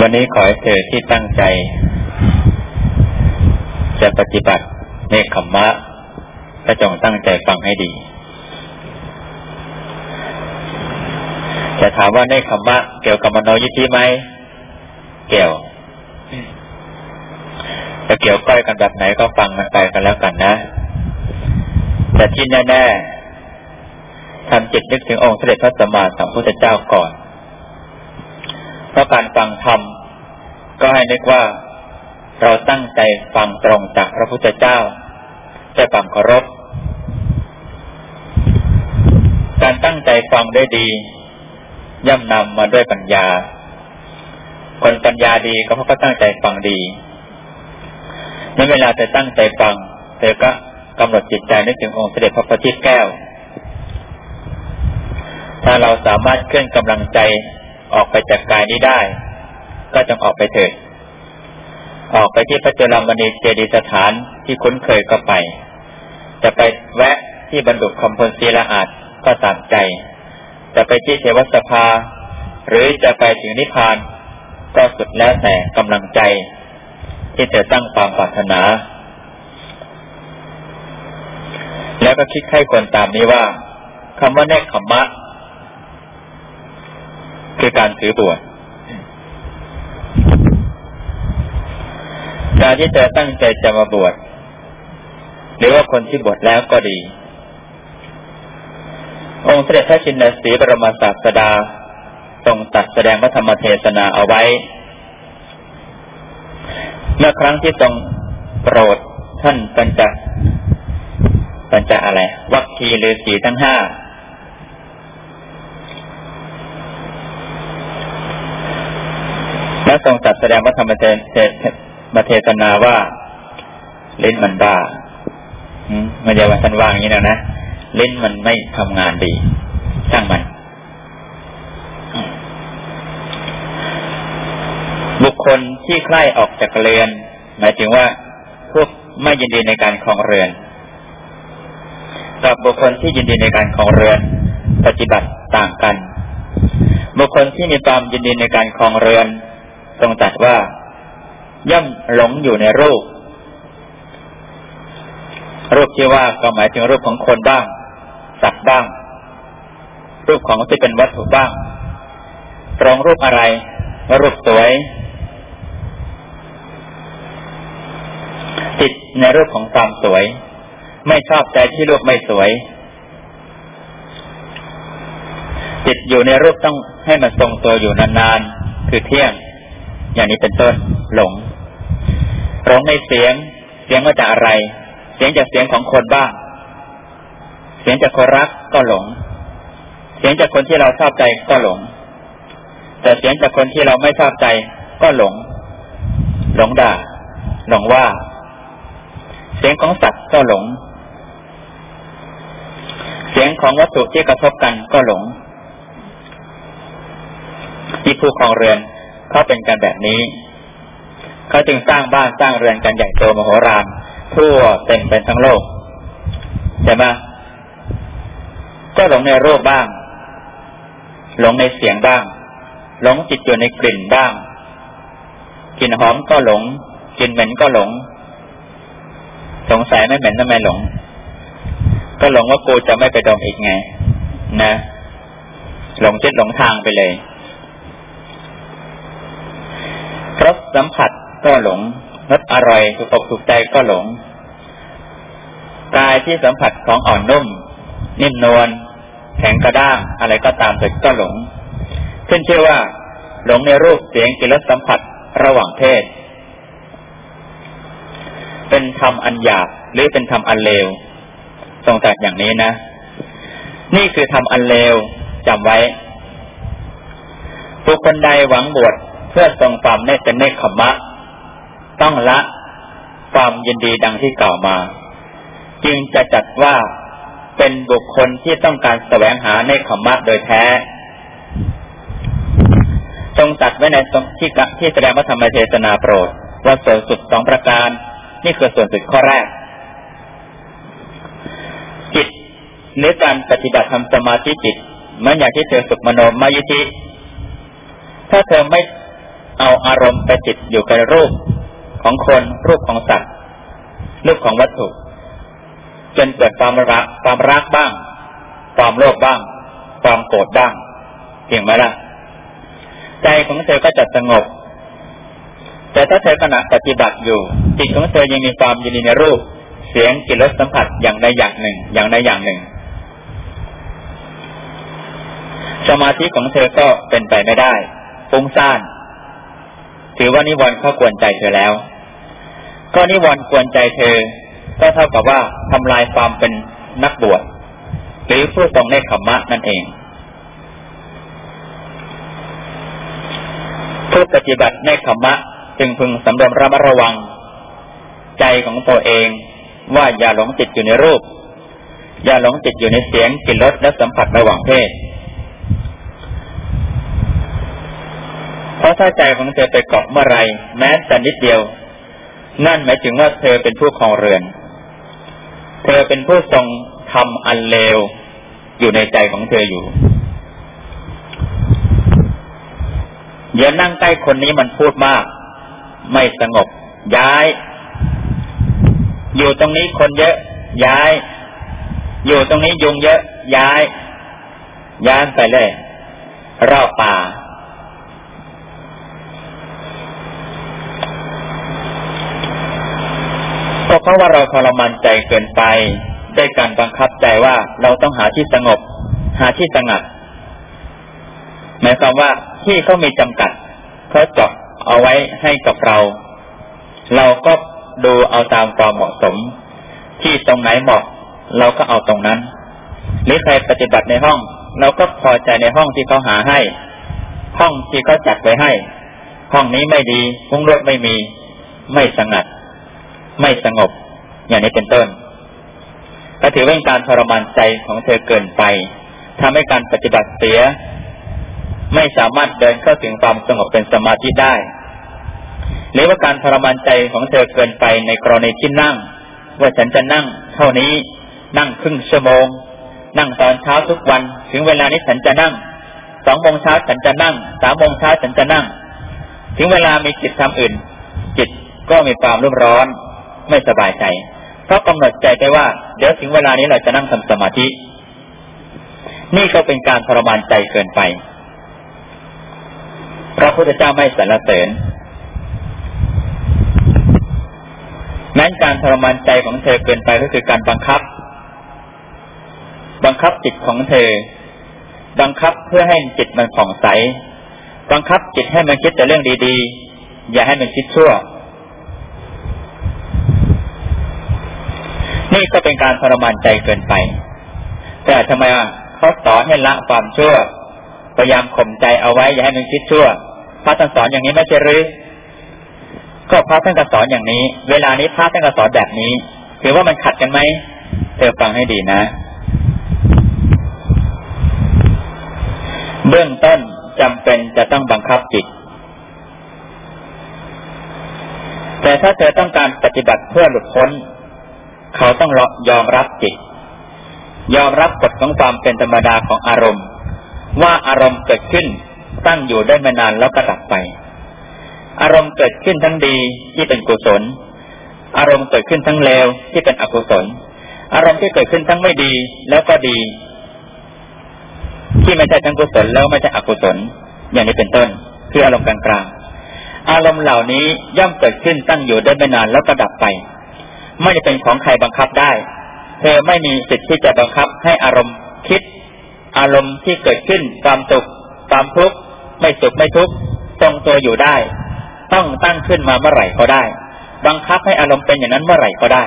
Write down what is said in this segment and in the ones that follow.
วันนี้ขอให้เธอที่ตั้งใจ จะปฏิบัติในขมมะก็จงตั้งใจฟังให้ดี จะถามว่าในขมมะเกี่ยวกับมโนยิธิไหม เกี่ยว จะเกี่ยวก้อยกันแบบไหนก็ฟังมันไปกันแล้วกันนะ แต่ที่แน่ๆทำจิตนึกถึงองค์เสด็จพระสัมมาสัมพุทธเจ้าก่อน เพราะการฟังธรรมก็ให้นึกว่า เราตั้งใจฟังตรงจากพระพุทธเจ้าจะฟังเคารพการตั้งใจฟังได้ดี ย่อมนำมาด้วยปัญญา คนปัญญาดีก็เพราะเขาตั้งใจฟังดีในเวลาจะตั้งใจฟังเธอก็กำหนดจิตใจนึกถึงองค์เสด็จพระปฏิแก้ว ถ้าเราสามารถเคลื่อนกำลังใจ ออกไปจากกายนี้ได้ ก็จงออกไปเถิด ออกไปที่พระเจรมณีเจดีสถานที่คุ้นเคยก็ไป จะไปแวะที่บรรดุคำพลศีลอาจก็ตามใจ จะไปที่เทวสภา หรือจะไปถึงนิพพาน ก็สุดแล้วแต่กำลังใจ ที่จะตั้งความปรารถนา แล้วก็คิดให้คนตามนี้ว่าคำว่าแนกขมมะ คือการถือบวชการที่จะตั้งใจจะมาบวชหรือว่าคนที่บวชแล้วก็ดี องค์เสด็จพระชินสีบรมศาสดาทรงตัดแสดงพระธรรมเทศนาเอาไว้ เมื่อครั้งที่ทรงโปรดท่านปัญจปัญจอะไรวัคคีหรือสีทั้งห้า และทรงตัดแสดงว่าธรรมเทมาเทศนาว่าลิ้นมันบ้ามันจะว่าท่านว่างอย่างนี้นะนะลิ้นมันไม่ทำงานดีช่างมัน บุคคลที่ใคร่ออกจากเรือน หมายถึงว่าพวกไม่ยินดีในการคลองเรือน กับบุคคลที่ยินดีในการคลองเรือน ปฏิบัติต่างกัน บุคคลที่มีความยินดีในการคลองเรือน ทรงตัดว่า ย่อมหลงอยู่ในรูป รูปที่ว่าก็หมายถึงรูปของคนบ้าง สัตว์บ้าง รูปของที่เป็นวัตถุบ้าง ตรงรูปอะไรว่ารูปสวย ติดในรูปของความสวย ไม่ชอบใจที่รูปไม่สวยติดอยู่ในรูปต้องให้มันทรงตัวอยู่นานๆ คือเที่ยง อย่างนี้เป็นต้นหลง หลงในเสียง เสียงมาจากอะไร เสียงจากเสียงของคนบ้าง เสียงจากคนรักก็หลง เสียงจากคนที่เราชอบใจก็หลง แต่เสียงจากคนที่เราไม่ชอบใจก็หลง หลงด่า หลงว่า เสียงของสัตว์ก็หลง เสียงของวัตถุที่กระทบกันก็หลงที่ผู้ครองเรือน เขาเป็นกันแบบนี้ เขาจึงสร้างบ้านสร้างเรือนกันใหญ่โตมโหฬารทั่วเต็มเป็นทั้งโลกใช่ไหมก็หลงในรูปบ้าง หลงในเสียงบ้าง หลงจิตอยู่ในกลิ่นบ้างกลิ่นหอมก็หลงกลิ่นเหม็นก็หลง สงสัยไม่เหม็นทำไมหลง ก็หลงว่ากูจะไม่ไปดมอีกไง นะ หลงเจิตหลงทางไปเลย รสสัมผัสก็หลงรสอร่อยถูกอกถูกใจก็หลง กายที่สัมผัสของอ่อนนุ่ม นิ่มนวลแข็งกระด้างอะไรก็ตามเกิดก็หลง ขึ้นชื่อว่า หลงในรูปเสียงกลิ่นรสสัมผัสระหว่างเพศ เป็นธรรมอันหยาบหรือเป็นธรรมอันเลวทรงตรัสอย่างนี้นะ นี่คือธรรมอันเลวจำไว้บุคคลใดหวังบวช พื่อทรงความเนเป็นเนคขมะ ต้องละความยินดีดังที่กล่าวมา จึงจะจัดว่าเป็นบุคคลที่ต้องการแสวงหาเนคขมะโดยแท้ทรงตัดไว้ในที่ที่แสดงพระธรรมเทศนาโปรด ว่าส่วนสุดสองประการ นี่คือส่วนสุดข้อแรกจิตหรือการปฏิบัติทำสมาธิจิตเหมือนอย่างที่เธอสุกมโนมยิธิถ้าเธอไม่ เอาอารมณ์ไปติดอยู่กับรูปของคนรูปของสัตว์รูปของวัตถุ จนเกิดความรักความรักบ้าง ความโลภบ้าง ความโกรธบ้างเห็นไหมล่ะ ใจของเธอก็จะสงบ แต่ถ้าเธอขณะปฏิบัติอยู่ จิตของเธอยังมีความยินดีในรูป เสียงกลิ่นรสสัมผัสอย่างใดอย่างหนึ่ง อย่างใดอย่างหนึ่ง สมาธิของเธอก็เป็นไปไม่ได้ฟุ้งซ่าน ถือว่านิวรณ์เข้ากวนใจเธอแล้ว ก็นิวรณ์กวนใจเธอ ก็เท่ากับว่าทำลายความเป็นนักบวชหรือผู้ทรงในขมมะนั่นเองผู้ปฏิบัติในขมมะจึงพึงสำรวมระมัดระวัง ใจของตัวเองว่าอย่าหลงจิตอยู่ในรูป อย่าหลงจิตอยู่ในเสียงกลิ่นรสและสัมผัสระหว่างเพศเพ ราะถ้าใจของเธอไปเกาะเมื่อไรแม้แต่นิดเดียว นั่นหมายถึงว่าเธอเป็นผู้ครองเรือน เธอเป็นผู้ทรงทำอันเลวอยู่ในใจของเธออยู่อย่านั่งใกล้คนนี้มันพูดมาก ไม่สงบ ย้าย อยู่ตรงนี้คนเยอะ ย้าย อยู่ตรงนี้ยุงเยอะ ย้าย ย้ายไปเลยรอบป่า ก็เพราะว่าเราทรมานใจเกินไปด้วยการบังคับใจว่าเราต้องหาที่สงบ หาที่สงัด หมายความว่าที่เขามีจำกัดเขาเจาะเอาไว้ให้กับเรา เราก็ดูเอาตามความเหมาะสม ที่ตรงไหนเหมาะ เราก็เอาตรงนั้นหรือใครปฏิบัติในห้อง เราก็พอใจในห้องที่เขาหาให้ ห้องที่เขาจัดไว้ให้ ห้องนี้ไม่ดีพุ้งรถไม่มี ไม่สงัด ไม่สงบ อย่างนี้เป็นต้นก็ถือว่าเป็นการทรมานใจของเธอเกินไปทำให้การปฏิบัติเสีย ไม่สามารถเดินเข้าถึงความสงบเป็นสมาธิได้ หรือว่าการทรมานใจของเธอเกินไปในกรณีที่นั่ง ว่าฉันจะนั่ง เท่านี้นั่งครึ่งชั่วโมง นั่งตอนเช้าทุกวัน ถึงเวลานี้ฉันจะนั่งสองโมงเช้าฉันจะนั่งสามโมงเช้าฉันจะนั่ง ถึงเวลามีจิตทำอื่น จิตก็มีความรุ่มร้อน ไม่สบายใจ เพราะกำหนดใจไปว่า เดี๋ยวถึงเวลานี้เราจะนั่งทำสมาธิ นี่ก็เป็นการทรมานใจเกินไป พระพุทธเจ้าไม่สรรเสริญแม้นการทรมานใจของเธอเกินไปก็คือการบังคับ บังคับจิตของเธอ บังคับเพื่อให้จิตมันผ่องใส บังคับจิตให้มันคิดแต่เรื่องดีๆ อย่าให้มันคิดชั่ว นี่ก็เป็นการทรมานใจเกินไป แต่ทำไมเขาสอนให้ละความชั่ว พยายามข่มใจเอาไว้อย่าให้มันคิดชั่ว พระท่านสอนอย่างนี้ไม่ใช่หรือ ก็พระท่านก็สอนอย่างนี้ เวลานี้พระท่านก็สอนแบบนี้ ถือว่ามันขัดกันไหม เธอฟังให้ดีนะ เบื้องต้นจำเป็นจะต้องบังคับจิต แต่ถ้าเธอต้องการปฏิบัติเพื่อหลุดพ้น เขาต้องยอมรับจิต ยอมรับกฎของความเป็นธรรมดาของอารมณ์ ว่าอารมณ์เกิดขึ้นตั้งอยู่ได้ไม่นานแล้วก็ดับไป อารมณ์เกิดขึ้นทั้งดีที่เป็นกุศล อารมณ์เกิดขึ้นทั้งเลวที่เป็นอกุศล อารมณ์ที่เกิดขึ้นทั้งไม่ดีแล้วก็ดี ที่ไม่ใช่ทั้งกุศลแล้วไม่ใช่อกุศล อย่างนี้เป็นต้น คืออารมณ์กลางๆอารมณ์เหล่านี้ย่อมเกิดขึ้นตั้งอยู่ได้ไม่นานแล้วก็ดับไป ไม่จะเป็นของใครบังคับได้ เธอไม่มีสิทธิ์ที่จะบังคับให้อารมณ์คิด อารมณ์ที่เกิดขึ้นความสุขความทุกข์ไม่สุขไม่ทุกข์ทรงตัวอยู่ได้ ต้องตั้งขึ้นมาเมื่อไหร่ก็ได้ บังคับให้อารมณ์เป็นอย่างนั้นเมื่อไหร่ก็ได้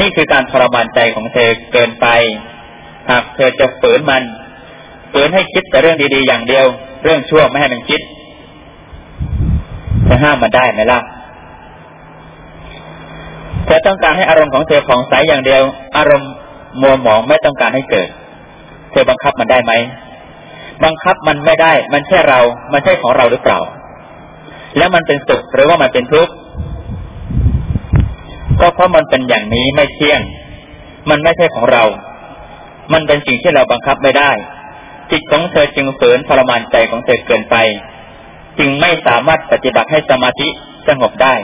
นี่คือการทรมานใจของเธอเกินไป หากเธอจะฝืนมันฝืนให้คิดแต่เรื่องดีๆอย่างเดียว เรื่องชั่วไม่ให้มันคิดจะห้ามมันได้ไหมล่ะ เธอต้องการให้อารมณ์ของเธอของใสอย่างเดียว อารมณ์มัวหมองไม่ต้องการให้เกิด เธอบังคับมันได้ไหมบังคับมันไม่ได้ มันใช่เรา มันใช่ของเราหรือเปล่า แล้วมันเป็นสุขหรือว่ามันเป็นทุกข์ก็เพราะมันเป็นอย่างนี้ไม่เที่ยง มันไม่ใช่ของเรา มันเป็นสิ่งที่เราบังคับไม่ได้ จิตของเธอจึงฝืนทรมานใจของเธอเกินไป จึงไม่สามารถปฏิบัติให้สมาธิสงบได้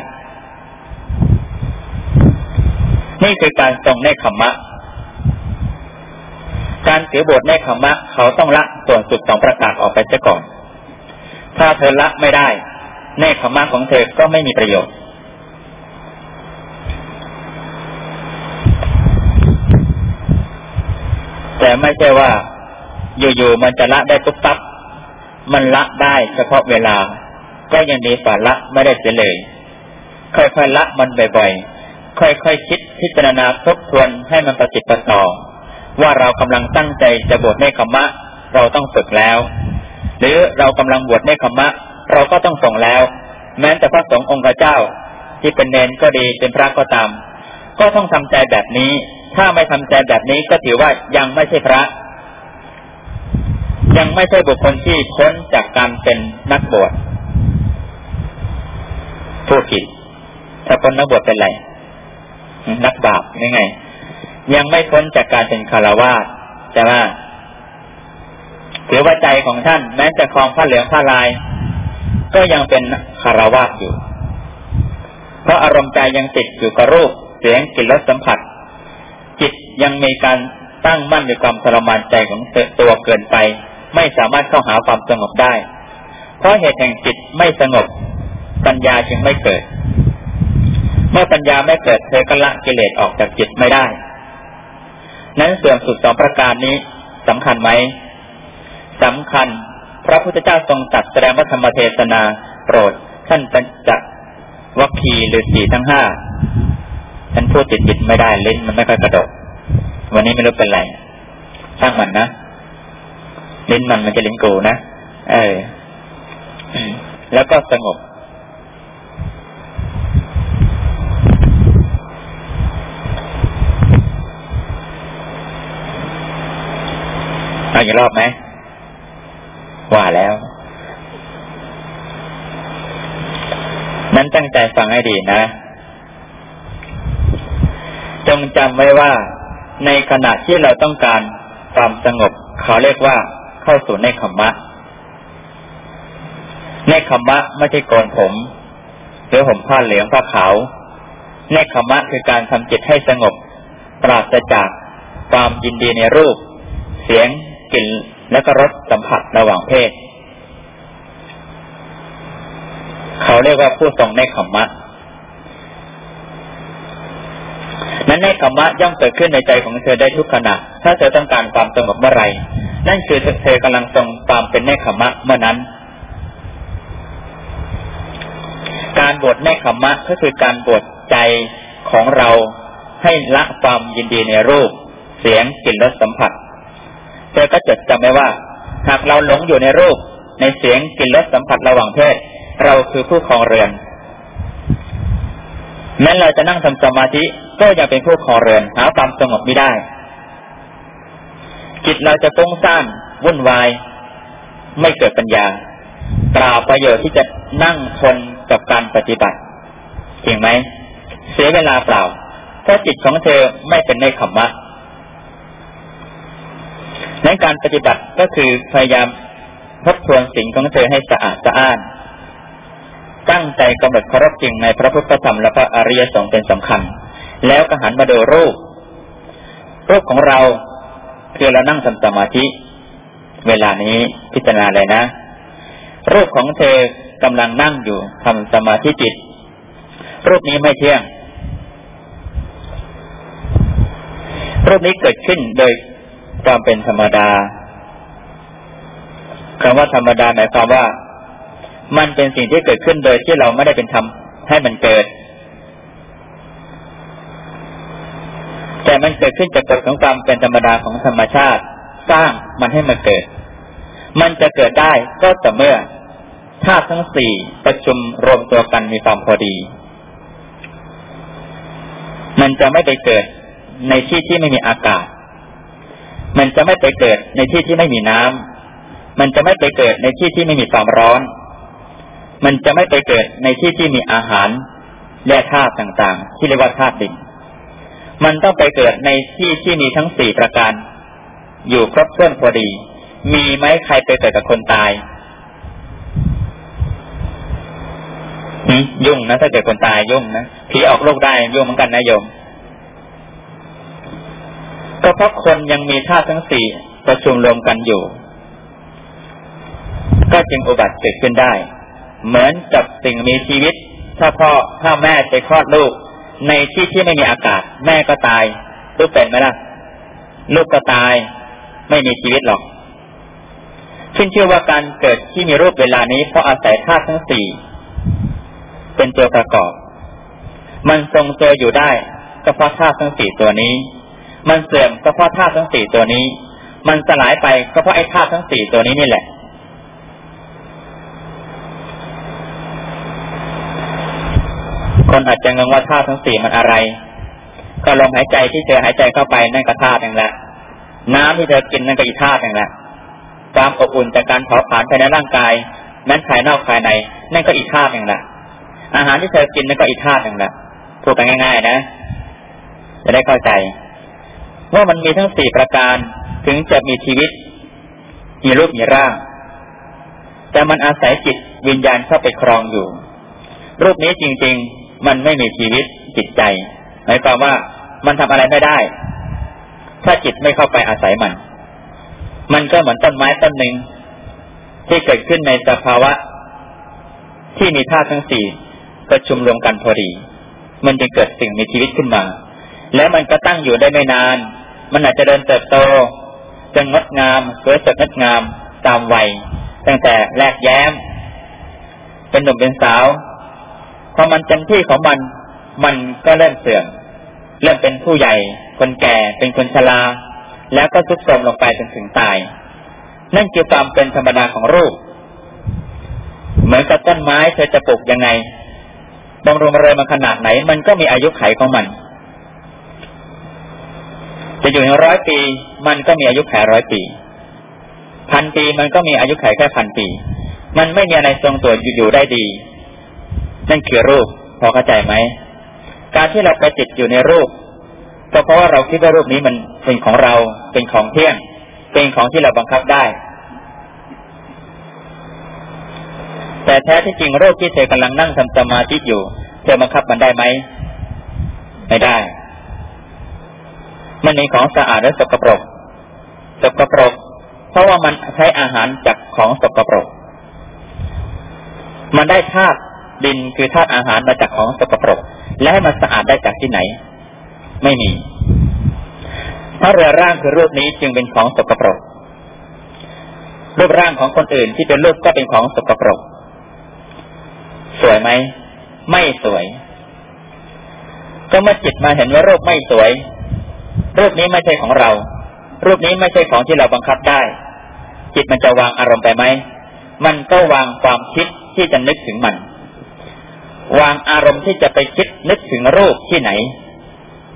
นี่คือการทรงในขมมะ การถือบทในขมมะ เขาต้องละส่วนสุดสองประการออกไปเสียก่อน ถ้าเธอละไม่ได้ในขมมะของเธอก็ไม่มีประโยชน์แต่ไม่ใช่ว่า อยู่ๆมันจะละได้ตุ๊บตับมันละได้เฉพาะเวลา ก็ยังดีกว่าละไม่ได้เสียเลยค่อยๆละมันบ่อยๆ ค่อยๆคคิดพิจารณาทบทวนให้มันประจิตประต่อ ว่าเรากำลังตั้งใจจะบวชในคำมะ เราต้องฝึกแล้ว หรือเรากำลังบวชในคำมะ เราก็ต้องส่งแล้ว แม้แต่พระสงฆ์องค์เจ้า ที่เป็นเนนก็ดีเป็นพระก็ตาม ก็ต้องทำใจแบบนี้ ถ้าไม่ทำใจแบบนี้ก็ถือว่ายังไม่ใช่พระ ยังไม่ใช่บุคคลที่พ้นจากการเป็นนักบวชผู้ผิดถ้าพ้นนักบวชเป็นไร นักบาปยังไง ยังไม่พ้นจากการเป็นคารวาสจะว่าถือว่าใจของท่านแม้จะคลองผ้าเหลืองผ้าลาย ก็ยังเป็นคารวาสอยู่ เพราะอารมณ์ใจยังติดอยู่กับรูปเสียงกลิ่นรสสัมผัส จิตยังมีการตั้งมั่นในความทรมานใจของตัวเกินไป ไม่สามารถเข้าหาความสงบได้ เพราะเหตุแห่งจิตไม่สงบปัญญาจึงไม่เกิด เมื่อปัญญาไม่เกิดเธอก็ละกิเลสออกจากจิตไม่ได้ นั้นเสื่อมสุดสองประการนี้สำคัญไหมสำคัญ พระพุทธเจ้าทรงตัดแสดงวัธรรมเทศนาโปรดท่านปัญจวัคคีหรือสี่ทั้งห้าท่านพูดติดจิตไม่ได้เล่นมันไม่ค่อยกระดก วันนี้ไม่รู้เป็นไรช่างมันนะเลิ้นมันมันจะเลิ้นกูนะเออแล้วก็สงบ เอาอีกรอบไหมว่าแล้ว นั้นตั้งใจฟังให้ดีนะ จงจำไว้ว่า ในขณะที่เราต้องการความสงบ เขาเรียกว่าเข้าสู่ในขมมะ ในขมมะไม่ใช่โกนผม หรือห่มผ้าเหลืองผ้าขาว ในขมมะคือการทำจิตให้สงบ ปราศจากความยินดีในรูป เสียง กลิ่นและก็รสสัมผัสระหว่างเพศ เขาเรียกว่าผู้ทรงในขมมะ นั้นในขมมะย่อมเกิดขึ้นในใจของเธอได้ทุกขณะ ถ้าเธอต้องการความสงบเมื่อไรนั่นคือเธอกำลังทรงความเป็นเนคขมะเมื่อนั้น การบวชเนคขมะก็คือการบวชใจของเราให้ละความยินดีในรูป เสียงกลิ่นรสสัมผัส เธอก็จดจำไว้ว่า หากเราหลงอยู่ในรูป ในเสียงกลิ่นรสสัมผัสระหว่างเพศ เราคือผู้ครองเรือนแม้เราจะนั่งทำสมาธิก็ยังเป็นผู้ครองเรือนหาความสงบไม่ได้ จิตเราจะฟุ้งซ่านวุ่นวาย ไม่เกิดปัญญาเปล่าประโยชน์ที่จะนั่งทนกับการปฏิบัติจริงไหมเสียเวลาเปล่าเพราะจิตของเธอไม่เป็นในขมมะ ในการปฏิบัติก็คือพยายามทบทวนสิ่งของเธอให้สะอาดสะอ้าน ตั้งใจกำหนดเคารพจริงในพระพุทธธรรมและพระอริยสงฆ์เป็นสำคัญ แล้วก็หันมาดูรูป รูปของเราคือเรานั่งทำสมาธิ เวลานี้พิจารณาเลยนะ รูปของเธอกำลังนั่งอยู่ทำสมาธิจิต รูปนี้ไม่เที่ยง รูปนี้เกิดขึ้นโดย ความเป็นธรรมดาคำว่าธรรมดาหมายความว่า มันเป็นสิ่งที่เกิดขึ้นโดยที่เราไม่ได้เป็นทำให้มันเกิด แต่มันเกิดขึ้นจากกฎของความเป็นธรรมดาของธรรมชาติ สร้างมันให้มันเกิด มันจะเกิดได้ก็แต่เมื่อธาตุทั้งสี่ประชุมรวมตัวกันมีความพอดี มันจะไม่ไปเกิดในที่ที่ไม่มีอากาศ มันจะไม่ไปเกิดในที่ที่ไม่มีน้ำมันจะไม่ไปเกิดในที่ที่ไม่มีความร้อน มันจะไม่ไปเกิดในที่ที่มีอาหารและธาตุต่างๆ ที่เรียกว่าธาตุดิน มันต้องไปเกิดในที่ที่มีทั้งสี่ประการ อยู่ครบถ้วนพอดี มีไหมใครไปเกิดกับคนตายยุ่งนะถ้าเกิดคนตายยุ่งนะผีออกโรคได้ยุ่งเหมือนกันนะโยม ก็เพราะคนยังมีธาตุทั้งสี่ประชุมรวมกันอยู่ ก็จึงอุบัติเกิดขึ้นได้ เหมือนกับสิ่งมีชีวิต ถ้าพ่อถ้าแม่ไปคลอดลูก ในที่ที่ไม่มีอากาศ แม่ก็ตายลูกเป็นไหมล่ะ ลูกก็ตาย ไม่มีชีวิตหรอกขึ้นเชื่อว่าการเกิดที่มีรูปเวลานี้เพราะอาศัยธาตุทั้งสี่เป็นตัวประกอบ มันทรงตัวอยู่ได้ก็เพราะธาตุทั้งสี่ตัวนี้ มันเสื่อมก็เพราะธาตุทั้งสี่ตัวนี้ มันสลายไปก็เพราะไอ้ธาตุทั้งสี่ตัวนี้นี่แหละ คนอาจจะงงว่าธาตุทั้งสี่มันอะไร ก็ลมหายใจที่เธอหายใจเข้าไปนั่นก็ธาตุหนึ่งแหละ น้ำที่เธอกินนั่นก็อีกธาตุหนึ่งแหละความอบอุ่นจากการเผาผลาญภายในร่างกายนั้นภายนอกภายใน นั่นก็อีกธาตุหนึ่งแหละอาหารที่เธอกินนั่นก็อีกธาตุหนึ่งแหละพูดกันง่าย ๆ นะจะได้เข้าใจ ว่ามันมีทั้งสี่ประการถึงจะมีชีวิต มีรูปมีร่าง แต่มันอาศัยจิตวิญญาณเข้าไปครองอยู่ รูปนี้จริง ๆ มันไม่มีชีวิตจิตใจหมายความว่ามันทำอะไรไม่ได้ ถ้าจิตไม่เข้าไปอาศัยมัน มันก็เหมือนต้นไม้ต้นหนึ่ง ที่เกิดขึ้นในสภาวะ ที่มีธาตุทั้งสี่ประชุมรวมกันพอดี มันจะเกิดสิ่งมีชีวิตขึ้นมา แล้วมันก็ตั้งอยู่ได้ไม่นาน มันอาจจะเดินเติบโตจะงดงามสวยสดงดงามตามวัยตั้งแต่แรกแย้ม เป็นหนุ่มเป็นสาวพอมันเต็มที่ของมัน มันก็เริ่มเสื่อมเริ่มเป็นผู้ใหญ่ คนแก่เป็นคนชราแล้วก็ทุกโทรมลงไปจนถึงตาย นั่นคือความเป็นธรรมดาของรูป เหมือนกับต้นไม้เธอจะปลูกยังไงบำรุงอะไรมาขนาดไหน มันก็มีอายุไขของมัน จะอยู่ในร้อยปี มันก็มีอายุไขร้อยปี พันปีมันก็มีอายุไขแค่พันปี มันไม่มีอะไรทรงตัวอยู่ได้ดี นั่นคือรูป พอเข้าใจไหม การที่เราไปติดอยู่ในรูปก็เพราะว่าเราคิดว่ารูปนี้มันเป็นของเรา เป็นของเที่ยง เป็นของที่เราบังคับได้ แต่แท้ที่จริงโรคที่เธอกำลังนั่งทำสมาธิอยู่ เธอบังคับมันได้ไหม ไม่ได้ มันมีของสะอาดและสกปรก สกปรก เพราะว่ามันใช้อาหารจากของสกปรก มันได้ธาตุดินคือธาตุอาหารมาจากของสกปรก และให้มันสะอาดได้จากที่ไหน ไม่มีถ้าเรือร่างคือรูปนี้จึงเป็นของสกปรก รูปร่างของคนอื่นที่เป็นรูปก็เป็นของสกปรก สวยไหม ไม่สวย ก็เมื่อจิตมาเห็นว่ารูปไม่สวย รูปนี้ไม่ใช่ของเรา รูปนี้ไม่ใช่ของที่เราบังคับได้ จิตมันจะวางอารมณ์ไปไหม มันก็วางความคิดที่จะนึกถึงมัน วางอารมณ์ที่จะไปคิดนึกถึงรูปที่ไหน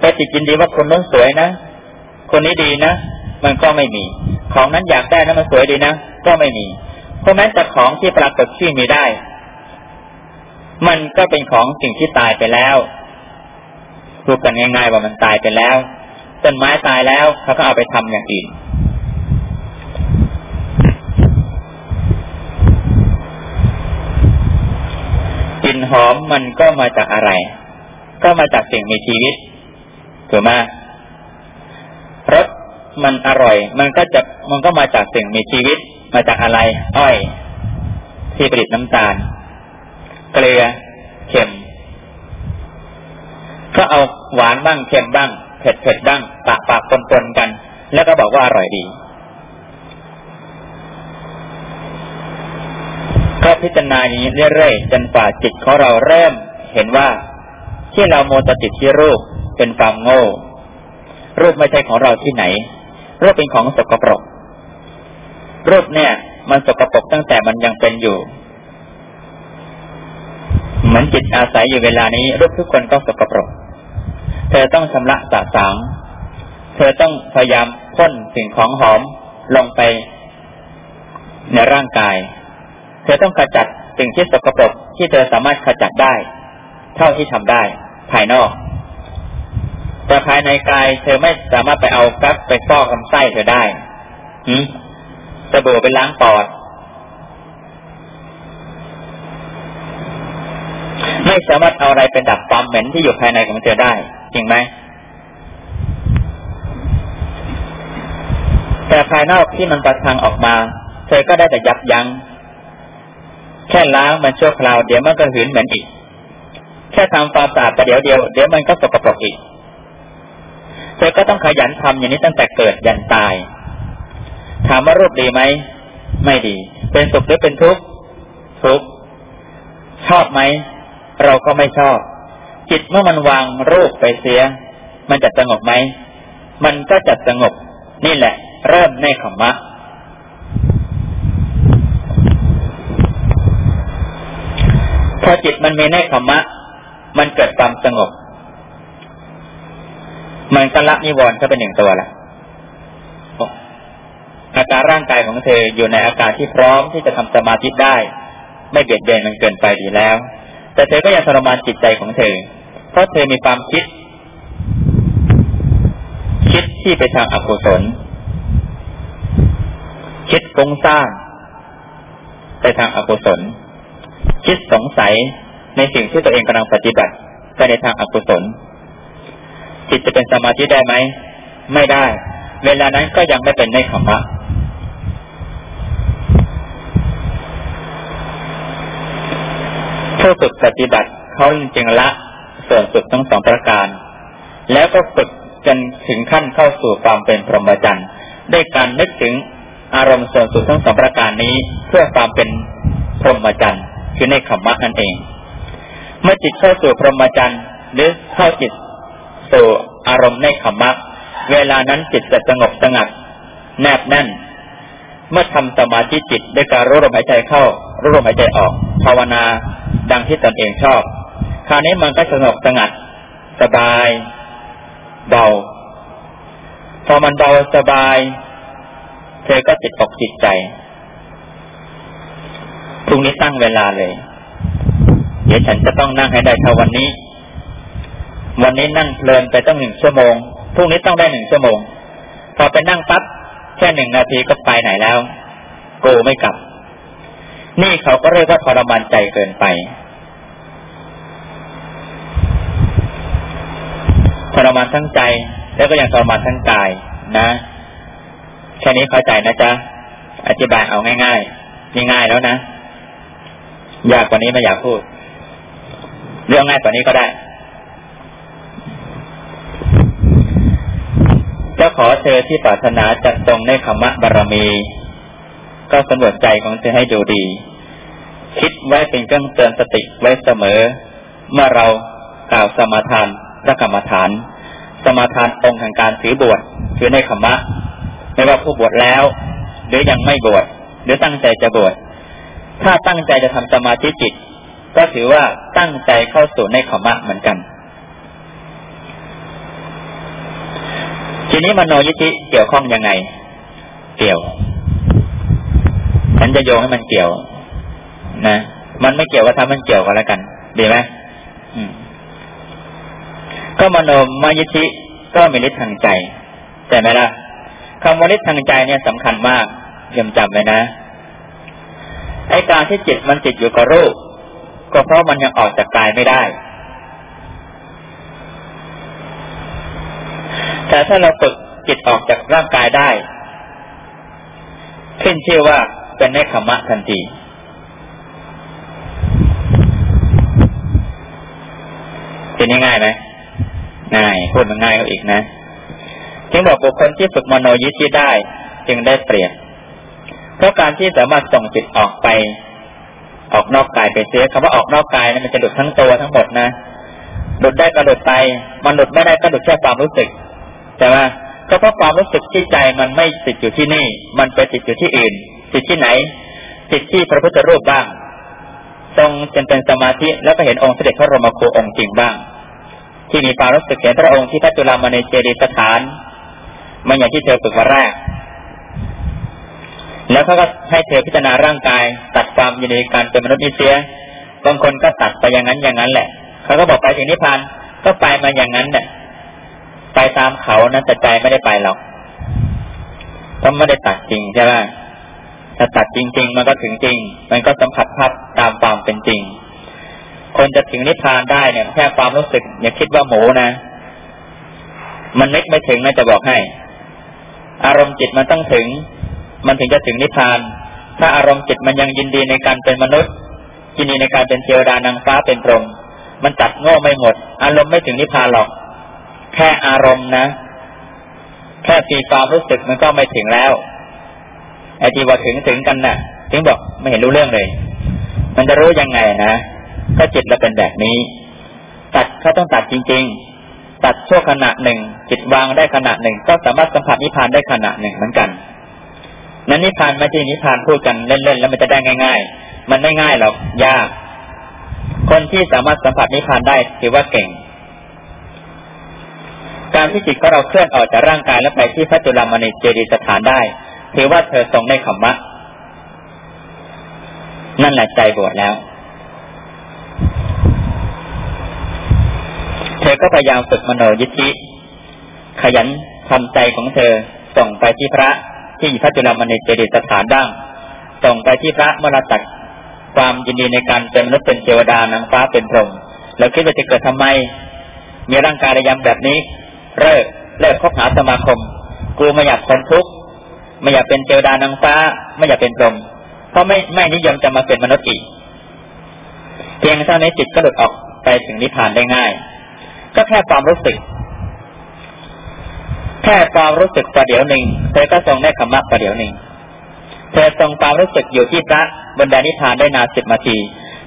แต่จิตยินดีว่าคนนั้นสวยนะ คนนี้ดีนะ มันก็ไม่มี ของนั้นอยากได้นะมันสวยดีนะ ก็ไม่มี เพราะแม้แต่ของที่ปรากฏที่มีได้ มันก็เป็นของสิ่งที่ตายไปแล้วพูดกันง่าย ๆ ว่ามันตายไปแล้ว ต้นไม้ตายแล้วเขาก็เอาไปทำอย่างอื่นกลิ่นหอมมันก็มาจากอะไร ก็มาจากสิ่งมีชีวิตถูกไหมรสมันอร่อย มันก็จะมันก็มาจากสิ่งมีชีวิต มาจากอะไร อ้อย ที่ผลิตน้ำตาล เกลือเค็ม ก็เอาหวานบ้างเค็มบ้าง ผ็ดเผ็ดบ้างปากปากปนปนกัน แล้วก็บอกว่าอร่อยดี ก็พิจารณาอย่างนี้เรื่อยๆจนฝ่าจิตของเราเริ่มเห็นว่าที่เราโมตติดที่รูปเป็นความโง่ รูปไม่ใช่ของเราที่ไหน รูปเป็นของสกปรก รูปเนี่ย มันสกปรกตั้งแต่มันยังเป็นอยู่เหมือนจิตอาศัยอยู่เวลานี้รูปทุกคนต้องสกปรก เธอต้องชำระสะสางเธอต้องพยายามพ่นสิ่งของหอมลงไปในร่างกาย เธอต้องขจัดสิ่งที่สกปรกที่เธอสามารถขจัดได้ เท่าที่ทำได้ ภายนอก แต่ภายในกายเธอไม่สามารถไปเอากั๊กไปฟอกลำไส้เธอได้หืมสบู่ไปล้างปอด ไม่สามารถเอาอะไรไปดับความเหม็นที่อยู่ภายในของเธอได้ จริงไหมแต่ภายนอกที่มันประทังออกมา เธอก็ได้แต่ยับยัง้งแค่ล้างมันชั่วคราวเดี๋ยวมันก็หืนเหมือนอีก แค่ทำความสะอาดแต่เดี๋ยวเดียวเดี๋ยวมันก็สกปรกอีก เธอก็ต้องขยันทำอย่างนี้ตั้งแต่เกิดยันตาย ถามว่ารูปดีไหม ไม่ดี เป็นสุขหรือเป็นทุกข์ ทุกข์ ชอบไหม เราก็ไม่ชอบ จิตเมื่อมันวางรูปไปเสีย มันจะสงบไหม มันก็จะสงบ นี่แหละ เริ่มในขมะพอจิตมันมีในขมะ มันเกิดความสงบ มันก็ละนิวรณ์ก็เป็นหนึ่งตัวละอาการร่างกายของเธออยู่ในอาการที่พร้อมที่จะทำสมาธิได้ ไม่เบียดเบียนมันเกินไปดีแล้ว แต่เธอก็ยังทรมานจิตใจของเธอ ราะเธอมีความคิด คิดที่ไปทางอกุศล คิดฟุ้งซ่านไปทางอกุศล คิดสงสัยในสิ่งที่ตัวเองกำลังปฏิบัติไปในทางอกุศล จิตจะเป็นสมาธิได้ไหม ไม่ได้ เวลานั้นก็ยังไม่เป็นในขมมะผู้ฝึกปฏิบัติเขาจริงละ ส่วนฝึกทั้งสองประการ แล้วก็ฝึกจนถึงขั้นเข้าสู่ความเป็นพรหมจรรย์ด้วยการนึกถึงอารมณ์ส่วนสุดทั้งสองประการนี้ เพื่อความเป็นพรหมจรรย์คือในขมมะนั่นเอง เมื่อจิตเข้าสู่พรหมจรรย์หรือเข้าจิตสู่อารมณ์ในขมมะเวลานั้นจิตจะสงบสงัด แนบแน่น เมื่อทำสมาธิจิตด้วยการรู้ลมหายใจเข้า รู้ลมหายใจออก ภาวนาดังที่ตนเองชอบ คราวนี้มันก็สงบสงัด สบาย เบา พอมันเบาสบาย เธอก็จิตอกจิตใจพรุ่งนี้ตั้งเวลาเลย เดี๋ยวฉันจะต้องนั่งให้ได้เท่าวันนี้ วันนี้นั่งเพลินไปต้องหนึ่งชั่วโมง พรุ่งนี้ต้องได้หนึ่งชั่วโมง พอไปนั่งปั๊บแค่หนึ่งนาทีก็ไปไหนแล้ว โกไม่กลับ นี่เขาก็เรียกว่าทรมานใจเกินไป ทรมานทั้งใจ แล้วก็ยังทรมานทั้งกายนะแค่นี้เข้าใจนะจ๊ะอธิบายเอาง่ายๆง่ายๆแล้วนะยากกว่านี้ไม่อยากพูด เรื่องง่ายกว่านี้ก็ได้เจ้าขอเธอที่ปรารถนาจัดตรงในคำมะบารมี ก็สำรวจใจของเธอให้ดูดี คิดไว้เป็นเครื่องเตือนสติไว้เสมอ เมื่อเรากล่าวสมาทาน พระกรรมฐาน สมาทานองค์แห่งการถือบวชคือในคำมะ ไม่ว่าผู้บวชแล้ว หรือยังไม่บวชหรือตั้งใจจะบวชถ้าตั้งใจจะทำสมาธิจิต ก็ถือว่าตั้งใจเข้าสู่ในขมะเหมือนกัน ทีนี้มโนยิธิเกี่ยวข้องยังไง เกี่ยวฉันจะโยงให้มันเกี่ยว นะมันไม่เกี่ยวว่าทำมันเกี่ยวกันแล้วกัน ดีไหม ก็มโนมยิธิก็มีฤทธิ์ทางใจแต่ไหมล่ะคำว่าฤทธิ์ทางใจเนี่ยสำคัญมากยมจำไว้นะไอการที่จิตมันติดอยู่กับรูป ก็เพราะมันยังออกจากกายไม่ได้ แต่ถ้าเราฝึกจิตออกจากร่างกายได้ ขึ้นชื่อว่าเป็นในขมะทันทีทีนี้ง่ายไหม ง่ายพูดมันง่ายกว่าอีกนะจึงบอกบุคคลที่ฝึกมโนยิทธิได้ จึงได้เปรียบเพราะการที่สามารถส่งจิตออกไป ออกนอกกายไปเสียคำว่าออกนอกกายนะมันจะหลุดทั้งตัวทั้งหมดนะหลุดได้ก็หลุดไป มันหลุดไม่ได้ก็หลุดแค่ความรู้สึก แต่ว่าก็เพราะความรู้สึกที่ใจมันไม่ติดอยู่ที่นี่ มันไปติดอยู่ที่อื่น ติดที่ไหน ติดที่พระพุทธรูปบ้าง ทรงจนเป็นสมาธิแล้วก็เห็นองค์เสด็จพระรมโคองค์จริงบ้าง ที่มีความรู้สึกเห็นพระองค์ที่พระจุลามณีเจดีสถานมันอย่างที่เธอฝึกมาแรก แล้วเขาก็ให้เธอพิจารณาร่างกาย ตัดความยินดีการเป็นมนุษย์นิเสียบางคนก็ตัดไปอย่างนั้นอย่างนั้นแหละเขาก็บอกไปถึงนิพพานก็ไปมาอย่างนั้นเนี่ยไปตามเขานะแต่ใจไม่ได้ไปหรอกเพราะไม่ได้ตัดจริงใช่ไหมถ้าตัดจริง ๆ มันก็ถึงจริง มันก็สัมผัสภาพตามความเป็นจริง คนจะถึงนิพพานได้เนี่ยแค่ความรู้สึก อย่าคิดว่าหมูนะ มันนึกไม่ถึงนะจะบอกให้ อารมณ์จิตมันต้องถึง มันถึงจะถึงนิพพาน ถ้าอารมณ์จิตมันยังยินดีในการเป็นมนุษย์ ยินดีในการเป็นเทวดานางฟ้าเป็นพรหมมันตัดโง่ไม่หมด อารมณ์ไม่ถึงนิพพานหรอก แค่อารมณ์นะ แค่ปีความรู้สึกมันก็ไม่ถึงแล้วไอ้ที่ว่าถึงถึงกันนะ่ะ ถึงบอกไม่เห็นรู้เรื่องเลย มันจะรู้ยังไงนะ ถ้าจิตเราเป็นแบบนี้ ตัดเขาต้องตัดจริง ๆ ตัดชั่วขณะหนึ่ง จิตวางได้ขณะหนึ่ง ก็สามารถสัมผัสนิพพานได้ขณะหนึ่งเหมือนกันนั้นนิพพานไม่ใช่นิพพานพูดกันเล่นๆแล้วมันจะได้ง่าย ๆ มันไม่ง่ายหรอกยาก คนที่สามารถสัมผัสนิพพานได้ถือว่าเก่ง การที่จิตของเราเคลื่อนออกจากร่างกายแล้วไปที่พระจุลามณีเจดีสถานได้ถือว่าเธอทรงได้ขมมะนั่นแหละใจบวชแล้ว เธอก็พยายามฝึกมโนยิทธิ ขยันทำใจของเธอส่งไปที่พระที่พระจุลมณีเจดียสถานดั้งส่งไปที่พระเมื่อเราตัดความยินดีในการเป็นมนุษย์เป็นเทวดานางฟ้าเป็นพรหมเราคิดว่าจะเกิดทำไม มีร่างกายระยำแบบนี้เลิกเลิกคบหาสมาคม กูไม่อยากคนทุกข์ไม่อยากเป็นเทวดานางฟ้า ไม่อยากเป็นพรหมเพราะไม่ไม่นิยมจะมาเป็นมนุษย์อีกเพียงเท่านี้จิตก็หลุดออกไปถึงนิพพานได้ง่าย ก็แค่ความรู้สึก แค่ความรู้สึกประเดี๋ยวหนึ่งเธอก็ทรงได้คำมะประเดี๋ยวหนึ่งเธอทรงความรู้สึกอยู่ที่พระบนดานิพพานได้นานสิบนาที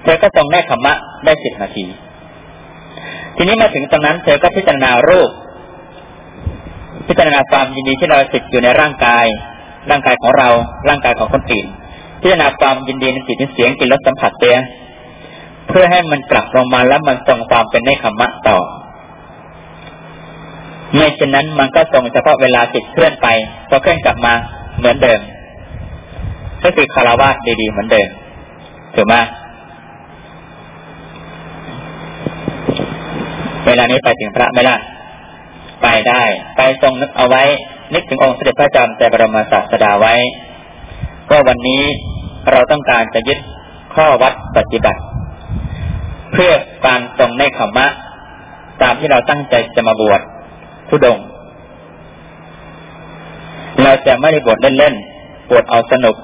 เธอก็ทรงได้คำมะได้สิบนาที ทีนี้มาถึงตรงนั้น เธอก็พิจารณารูป พิจารณาความยินดีที่เราติดอยู่ในร่างกาย ร่างกายของเรา ร่างกายของคนอื่นพิจารณาความยินดีในจิตในเสียงกลิ่นรสสัมผัสเตียเพื่อให้มันกลับลงมาแล้วมันทรงความเป็นในขมะต่อ ไม่เช่นนั้นมันก็ทรงเฉพาะเวลาจิตเคลื่อนไปพอเคลื่อนกลับมาเหมือนเดิม ก็คือคารวะดีๆเหมือนเดิมถูกไหมเวลานี้ไปถึงพระไม่ล่ะไปได้ ไปทรงนึกเอาไว้ นึกถึงองค์เสด็จพระจอมแต่บรมศาสดาไว้ว่าวันนี้เราต้องการจะยึดข้อวัดปฏิบัติ เพื่อการทรงในขมมะตามที่เราตั้งใจจะมาบวช ทุดง เราจะไม่ได้บวชเล่นๆบวชเอาสนุก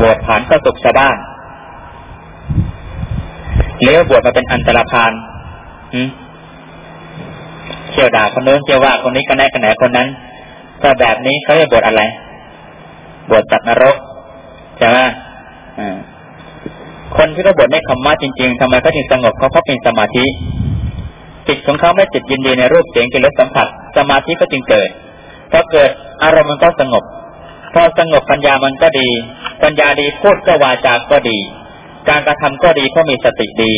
บวชผ่านก็สุขชาวบ้านหรือบวชมาเป็นอันตรพานเที่ยวด่าคนโน้นเที่ยวว่าคนนี้ก็แน่กันไหนคนนั้นถ้าแบบนี้เขาเรียกบทอะไรบทจัดนรกใช่ไหมคนที่เขาบทในคำมาจริง ๆทำไมเขาถึงสงบเขาเพราะเป็นสมาธิ จิตของเขาไม่จิตยินดีในรูปเสียงกลิ่นรสสัมผัส สมาธิก็จึงเกิดพอเกิดอารมณ์มันก็สงบ พอสงบปัญญามันก็ดี ปัญญาดีพูดก็วาจาก็ดี การกระทำก็ดีเพราะมีสติดี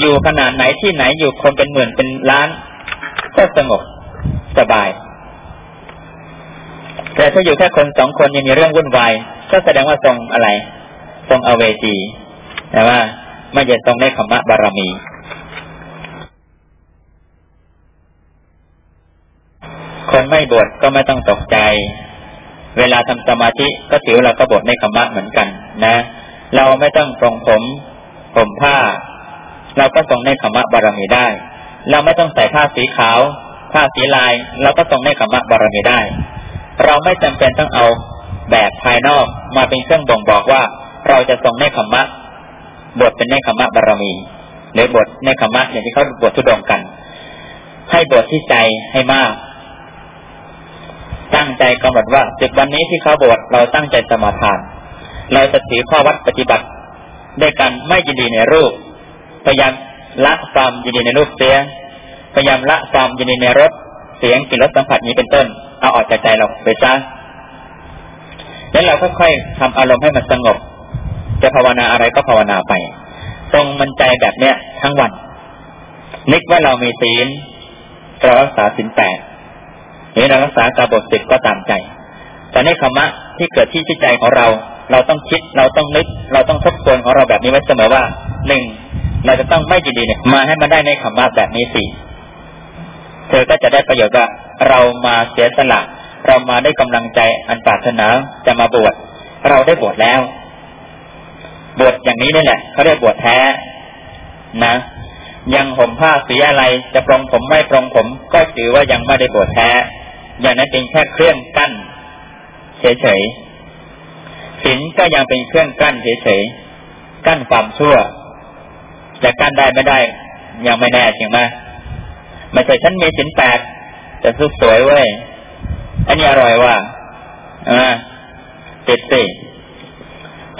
อยู่ขนาดไหนที่ไหนอยู่คนเป็นหมื่นเป็นล้าน ก็สงบสบาย แต่ถ้าอยู่แค่คนสองคนยังมีเรื่องวุ่นวายก็แสดงว่าทรงอะไร ทรงอเวจีแต่ว่าไม่เย็นทรงได้ขมะบารมี คนไม่บวชก็ไม่ต้องตกใจ เวลาทำสมาธิก็ถือเราก็บวชในขมะเหมือนกันนะ เราไม่ต้องปรงผมผมผ้า เราก็ทรงในขมะบารมีได้ เราไม่ต้องใส่ผ้าสีขาว ผ้าสีลาย เราก็ทรงได้คำว่าบารมีได้ เราไม่จำเป็นต้องเอาแบบภายนอกมาเป็นเครื่องบ่งบอกว่า เราจะทรงได้คำว่าบทเป็นในคำว่าบารมีหรือบทในคำว่าอย่างที่เขาบททุดงกัน ให้บทที่ใจให้มาก ตั้งใจกำหนดว่าจุดวันนี้ที่เขาบทเราตั้งใจสมาทาน เราจะถือข้อวัดปฏิบัติด้วยกันไม่ยินดีในรูป พยายามละความยินดีในรูปเสียพยายามละความยินดีในรสเสียงกลิ่นรสสัมผัสนี้เป็นต้น เอาออกจากใจเราไปซะแล้วเราค่อยๆทำอารมณ์ให้มันสงบ จะภาวนาอะไรก็ภาวนาไป ตรงมันใจแบบเนี้ยทั้งวัน นึกว่าเรามีศีลเรารักษาศีลแปด หรือเรารักษากาบทสิบก็ตามใจ แต่ในคำมะที่เกิดที่จิตใจของเรา เราต้องคิดเราต้องนึก เราต้องทบทวนของเราแบบนี้ไว้เสมอว่าหนึ่งเราจะต้องไม่ยินดีเนี่ยมาให้มันได้ในคำว่าแบบนี้สิเธอก็จะได้ประโยชน์ว่าเรามาเสียสละเรามาได้กำลังใจอันปรารถนาจะมาบวชเราได้บวชแล้ว บวชอย่างนี้นี่แหละเขาเรียกบวชแท้ นะ ยังห่มผ้าสีอะไรจะปรงผมไม่ปรงผม ก็ถือว่ายังไม่ได้บวชแท้ อย่างนั้นเป็นแค่เครื่องกั้นเฉยๆศีลก็ยังเป็นเครื่องกั้นเฉยๆกั้นความชั่วจะกั้นได้ไม่ได้ ยังไม่แน่จริงไหมไม่ใช่ฉันมีศีลแปดจะสุดสวยเว้ยอันนี้อร่อยว่ะอ่าติดสิ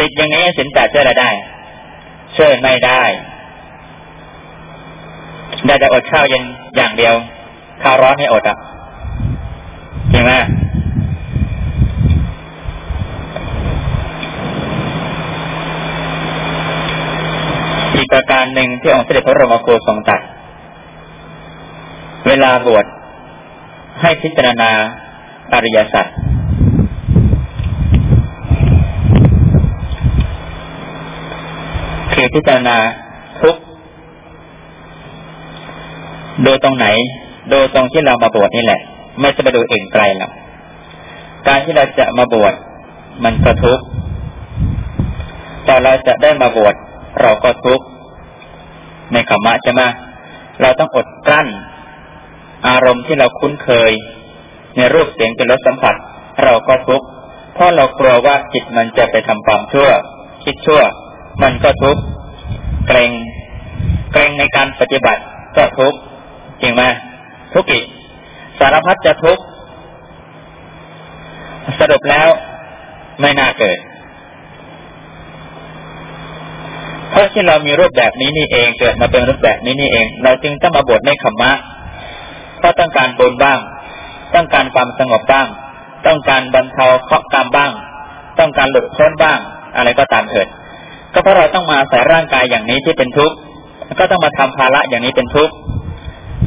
ติดอย่างนี้สินแปดช่วยอะไรได้ช่วยไม่ได้ ได้แต่อดข้าวเย็นอย่างเดียว ข้าวร้อนให้อดอะ จริงไหมอีกประการหนึ่งที่องค์เสด็จพระรมโกทรงตัด เวลาบวชให้พิจารณาอริยสัจคือพิจารณาทุกโดยตรงไหน โดยตรงที่เรามาบวชนี่แหละ ไม่จะไปดูอื่นไกลหรอกการที่เราจะมาบวชมันก็ทุกข์แต่เราจะได้มาบวชเราก็ทุกข์ในขมมะใช่ไหมเราต้องอดกลั้น อารมณ์ที่เราคุ้นเคย ในรูปเสียงเป็นรสสัมผัส เราก็ทุกข์เพราะเรากลัวว่าจิตมันจะไปทำความชั่ว คิดชั่ว มันก็ทุกข์เกรงเกรงในการปฏิบัติก็ทุกข์จริงไหมทุกข์อีก สารพัดจะทุกข์สรุปแล้วไม่น่าเกิด เพราะที่เรามีรูปแบบนี้นี่เองเกิดมาเป็นรูปแบบนี้นี่เอง เราจึงต้องมาบวชในขมมะเพราะต้องการบุญบ้าง ต้องการความสงบบ้าง ต้องการบรรเทาเคราะห์กรรมบ้าง ต้องการหลุดพ้นบ้าง อะไรก็ตามเถิด ก็เพราะเราต้องมาใส่ร่างกายอย่างนี้ที่เป็นทุกข์ก็ต้องมาทำภาระอย่างนี้เป็นทุกข์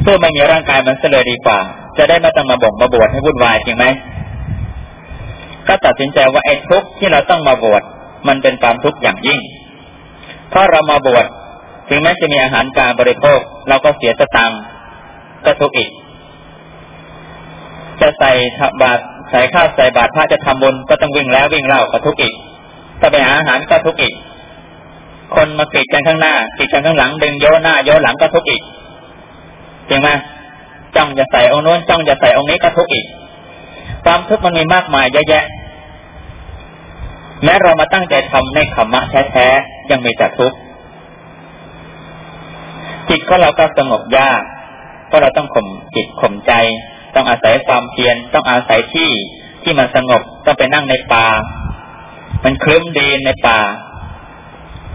สู้ไม่มีร่างกายมันเสลยดีกว่า จะได้ไม่ต้องมาบ่งมาบวชให้วุ่นวายจริงไหมก็ตัดสินใจว่าไอ้ทุกข์ที่เราต้องมาบวชมันเป็นความทุกข์อย่างยิ่ง เพราะเรามาบวชถึงแม้จะมีอาหารการบริโภค เราก็เสียสตังค์ก็ทุกข์อีก จะใส่บาตรใส่ข้าวใส่บาตรพระจะทำบุญก็ต้องวิ่งแล้ววิ่งเล่าก็ทุกข์อีกถ้าไปหาอาหารก็ทุกข์อีก คนมากีดกันข้างหน้ากีดกันข้างหลังดึงโยหน้าโยหลังก็ทุกข์อีกจริงไหม จ้องจะใส่องค์โน้นจ้องจะใส่องค์นี้ก็ทุกข์อีก ความทุกข์มันมีมากมายเยอะแยะ แม้เรามาตั้งใจทำในขมมะแท้ๆยังมีแต่ทุกข์จิตก็เราก็สงบยากเพราะเราต้องข่มจิตข่มใจ ต้องอาศัยความเพียรต้องอาศัยที่ที่มันสงบต้องไปนั่งในป่ามันคลึ้มดีในป่า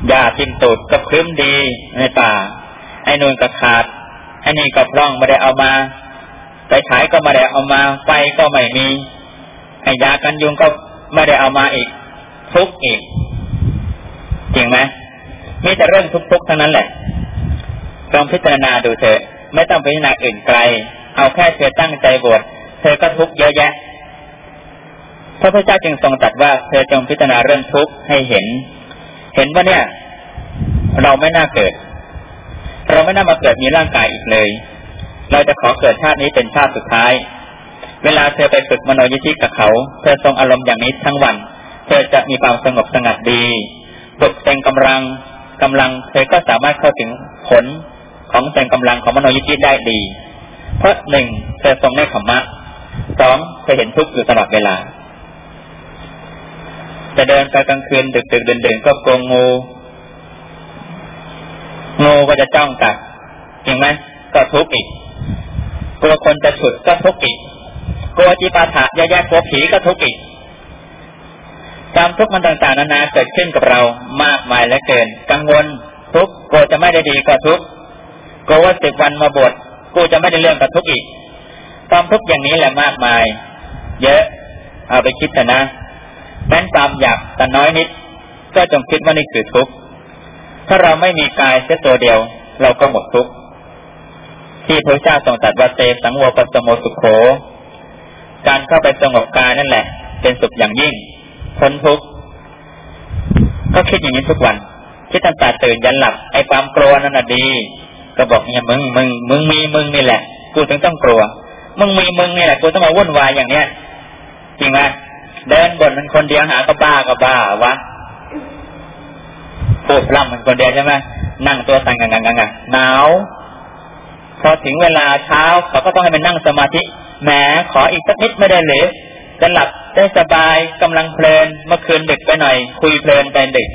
หญ้าทิ่มตูดก็คลื้มดีในป่าไอ้นูนก็ขาด อ้นี่ก็พร่องไม่ได้เอามา ไปฉายก็ไม่ได้เอามา ไฟก็ไม่มีไอ้ยากันยุงก็ไม่ได้เอามาอีก ทุกอีกจริงไหมมีแต่เรื่องทุกๆทั้งนั้นแหละลองพิจารณาดูเถอะ ไม่ต้องพิจารณาอื่นไกล เอาแค่เธอตั้งใจบวชเธอก็ทุกเยอะแยะพระพุทธเจ้าจึงทรงตรัสว่าเธอจงพิจารณาเรื่องทุกข์ให้เห็น เห็นว่าเนี่ย เราไม่น่าเกิด เราไม่น่ามาเกิดมีร่างกายอีกเลย เราจะขอเกิดชาตินี้เป็นชาติสุดท้าย เวลาเธอไปฝึกมโนยิธิกับเขา เธอทรงอารมณ์อย่างนี้ทั้งวัน เธอจะมีความสงบสงัดดีฝึกเต็งกำลังกำลังเธอก็สามารถเข้าถึงผลของเต็งกำลังของมโนยิธิได้ดี เพราะหนึ่งเธอทรงได้ขมมะสองเธอเห็นทุกข์อยู่ตลอดเวลาจะเดินไปกลางคืนดึกดึกเดินเดินก็กลัวงู งูก็จะจ้องกัดจริงไหมก็ทุกข์อีกกลัวคนจะฉุดก็ทุกข์อีกกลัวจีปาถะแย่ๆกลัวผีก็ทุกข์อีกความทุกข์มันต่างๆนานาเกิดขึ้นกับเรามากมายและเกิน กังวลทุกข์กลัวจะไม่ได้ดีก็ทุกข์กลัวว่าสิบวันมาบวชกูจะไม่ได้เรื่องกับทุกข์อีกความทุกข์อย่างนี้แหละมากมาย เยอะ เอาไปคิดนะแม้นความอยากแต่น้อยนิด ก็จงคิดว่านี่คือทุกข์ ถ้าเราไม่มีกายแค่ตัวเดียว เราก็หมดทุกข์ที่พระเจ้าทรงตรัสว่าเตสังวปสโมสุโข การเข้าไปสงบกายนั่นแหละ เป็นสุขอย่างยิ่งพ้นทุกข์ก็คิดอย่างนี้ทุกวันคิดตั้งแต่ตื่นยันหลับไอ้ความกลัวนั่นน่ะดี ก็บอกเนี่ยมึงมึงมึงมีมึงนี่แหละ กูถึงต้องกลัว มึงมีมึงนี่แหละกูต้องมาวุ่นวายอย่างเนี้ยจริงไหมเดินบนมันคนเดียวหาก็บ้าก็บ้าวะ พูดร่ำมันคนเดียวใช่ไหมนั่งตัวสั่นงันงันงันหนาวพอถึงเวลาเช้าเขาก็ต้องให้มันนั่งสมาธิแหมขออีกสักนิดไม่ได้หรือจะหลับได้สบายกำลังเพลินเมื่อคืนดึกไปหน่อย คุยเพลินไปดึก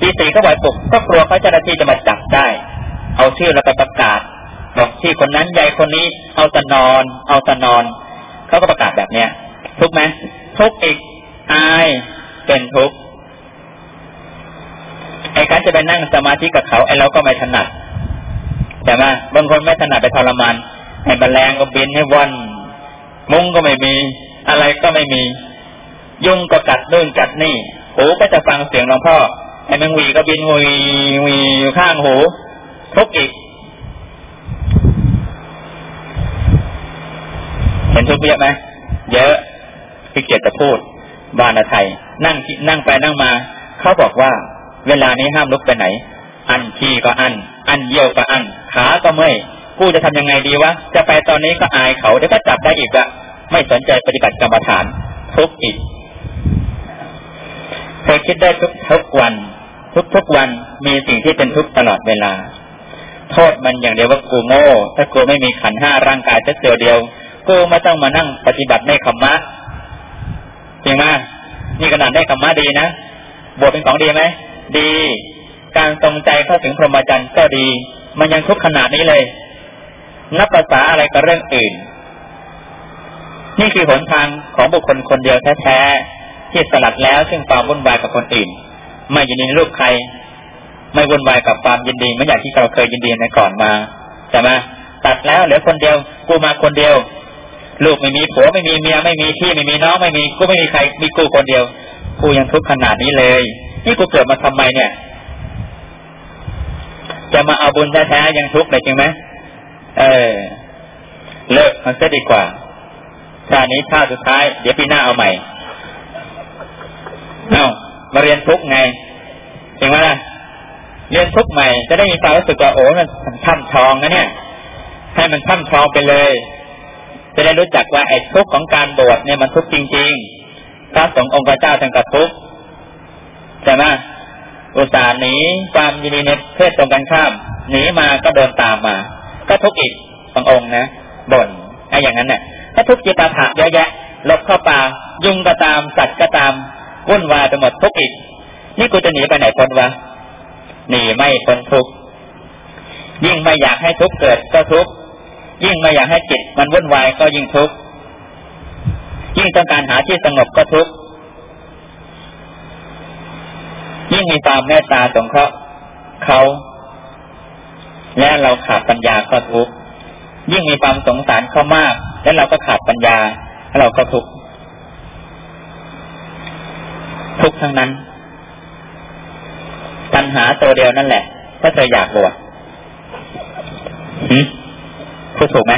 ทีสี่ก็ไหวปลุกก็กลัวเขาเจ้าหน้าที่จะมาจับได้ เอาชื่อแล้วไปประกาศบอกที่คนนั้นใหญ่คนนี้เอาตะนอน เอาตะนอนเขาก็ประกาศแบบเนี้ยทุกไหมทุกอีกอายเป็นทุก ไอ้การจะไปนั่งสมาธิกับเขาไอ้เราก็ไม่ถนัดแต่ว่าบางคนไม่ถนัดไปทรมานให้แมลงก็บินให้วันมุ้งก็ไม่มี อะไรก็ไม่มี ยุงก็กัดนู่นกัดนี่หูก็จะฟังเสียงหลวงพ่อไอ้แมงวีก็บินวีวีข้างหูทุกอีกเห็นทุกเยอะไหมเยอะพี่เกียรจะพูดบานไทย นั่งนั่งไปนั่งมา เขาบอกว่า เวลานี้ห้ามลุกไปไหน อันขี้ก็อัน อันเยี่ยวก็อัน ขาก็เมื่อยกูจะทำยังไงดีวะ จะไปตอนนี้ก็อายเขาเดี๋ยวก็จับได้อีกอะไม่สนใจปฏิบัติกรรมฐานทุกอีกเคยคิดได้ทุกทุกวัน ทุกทุกวันมีสิ่งที่เป็นทุกตลอดเวลา โทษมันอย่างเดียวว่ากูโง่ถ้ากูไม่มีขันห้าร่างกายแค่เดียวกูไม่ต้องมานั่งปฏิบัติในขมมะจริงไหมนี่ขนาดได้ขมมะดีนะบวชเป็นของดีไหม ดี การทรงใจเข้าถึงพรหมจรรย์ก็ดี มันยังทุกขนาดนี้เลย นับภาษาอะไรกับเรื่องอื่น นี่คือหนทางของบุคคลคนเดียวแท้ๆที่สลัดแล้วซึ่งความวุ่นวายกับคนอื่น ไม่ยินดีในรูปใคร ไม่วุ่นวายกับความยินดีไม่อย่างที่เราเคยยินดีในก่อนมาใช่ไหมตัดแล้วเหลือคนเดียว กูมาคนเดียวลูกไม่มีผัวไม่มีเมียไม่มีพี่ไม่มีน้องไม่มีกูไม่มีใครมีกูคนเดียว กูยังทุกข์ขนาดนี้เลย นี่กูเกิดมาทำไมเนี่ย จะมาเอาบุญแท้ๆยังทุกข์เลยจริงไหมเออ เลิกมันจะดีกว่าชาตินี้ชาติสุดท้าย เดี๋ยวปีหน้าเอาใหม่เอามาเรียนทุกไงจริงไหมล่ะเรียนทุกใหม่ จะได้มีความรู้สึกว่าโอ้มันท่ำทองนะเนี่ย ให้มันท่ำทองไปเลย จะได้รู้จักว่าไอ้ทุกของการบวชเนี่ยมันทุกจริง ๆ พระสงฆ์องค์พระเจ้าทั้งกับทุก ใช่ไหมอุตส่าห์หนีความยินดีในเพศตรงกันข้ามหนีมาก็เดินตามมา ก็ทุกอีกบางองค์นะบ่นไอ้อย่างนั้นเนี่ยถ้าทุกจิตาถะเยอะแยะหลบเข้าป่า ยุงก็ตามสัตว์ก็ตามวุ่นวายไปหมดทุกอีก นี่กูจะหนีไปไหนพ้นวะหนีไม่พ้นทุกยิ่งไม่อยากให้ทุกเกิดก็ทุกยิ่งไม่อยากให้จิตมันวุ่นวายก็ยิ่งทุกยิ่งต้องการหาที่สงบก็ทุกข์ ยิ่งมีความเมตตาสงเคราะห์เขา และเราขาดปัญญาก็ทุกข์ยิ่งมีความสงสารเขามาก แล้วเราก็ขาดปัญญาเราก็ทุกข์ทุกทั้งนั้นปัญหาตัวเดียวนั่นแหละถ้าเธออยากบวชพูดถูกไหม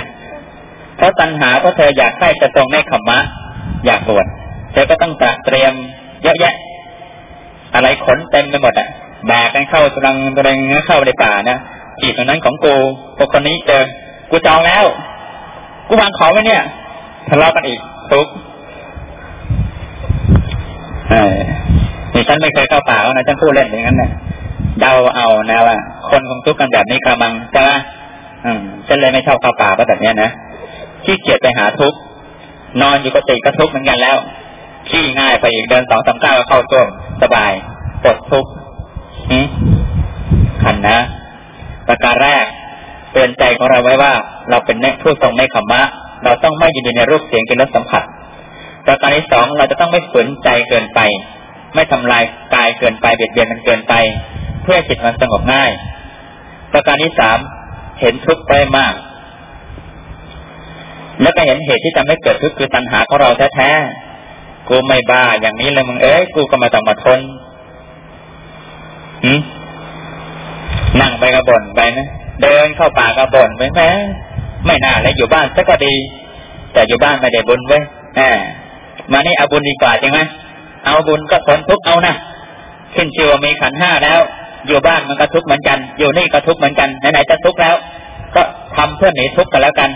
เพราะตัณหาเพราะเธออยากใกล้จะตรงในขมมะ อยากบวชเธอก็ต้องตระเตรียมเยอะแยะ อะไรขนเต็มไปหมดอะแบกกันเข้าตรังตรังเข้าในป่านะจีบตรงนั้นของกูพวกคนนี้เจอกูจองแล้ว กูวางของไว้เนี่ยทะเลาะกันอีกทุกนี่ฉันไม่เคยเข้าป่าแล้วนะฉันพูดเล่นอย่างนั้นนะเดาเอานะว่าคนคงทุกข์กันแบบนี้กระมังใช่ไหมอืมฉันเลยไม่ชอบเข้าป่าเพราะแบบนี้นะขี้เกียจไปหาทุกข์นอนอยู่ก็ติก็ทุกข์เหมือนกันแล้ว ขี้ง่ายไปอีกเดินสองสามก้าวก็เข้าต้วมสบายปลดทุกข์ขันนะ ประการแรกเตือนใจของเราไว้ว่า เราเป็นผู้ทรงในขมมะเราต้องไม่ยินดีในรูปเสียงกินรสสัมผัส ประการที่สองเราจะต้องไม่ฝืนใจเกินไป ไม่ทำลายกายเกินไปเบียดเบียนมันเกินไป เพื่อจิตมันสงบง่าย ประการที่สามเห็นทุกข์ไปมาก แล้วก็เห็นเหตุที่ทำให้เกิดทุกข์คือตัณหาของเราแท้ๆ กูไม่บ้าอย่างนี้เลยมึงเอ้ยกูก็มาต้องมาทนนั่งไปกระบ่นไปนะเดินเข้าป่ากระบ่นไปแม้ไม่น่าเลยอยู่บ้านสักก็ดี แต่อยู่บ้านไม่ได้บุญเว้ยแหมมานี่เอาบุญดีกว่าจริงไหมเอาบุญก็ทนทุกเอานะขึ้นชื่อว่ามีขันห้าแล้ว อยู่บ้านมันก็ทุกเหมือนกัน อยู่นี่ก็ทุกเหมือนกันไหนๆจะทุกแล้ว ก็ทำเพื่อหนีทุกกันแล้วกัน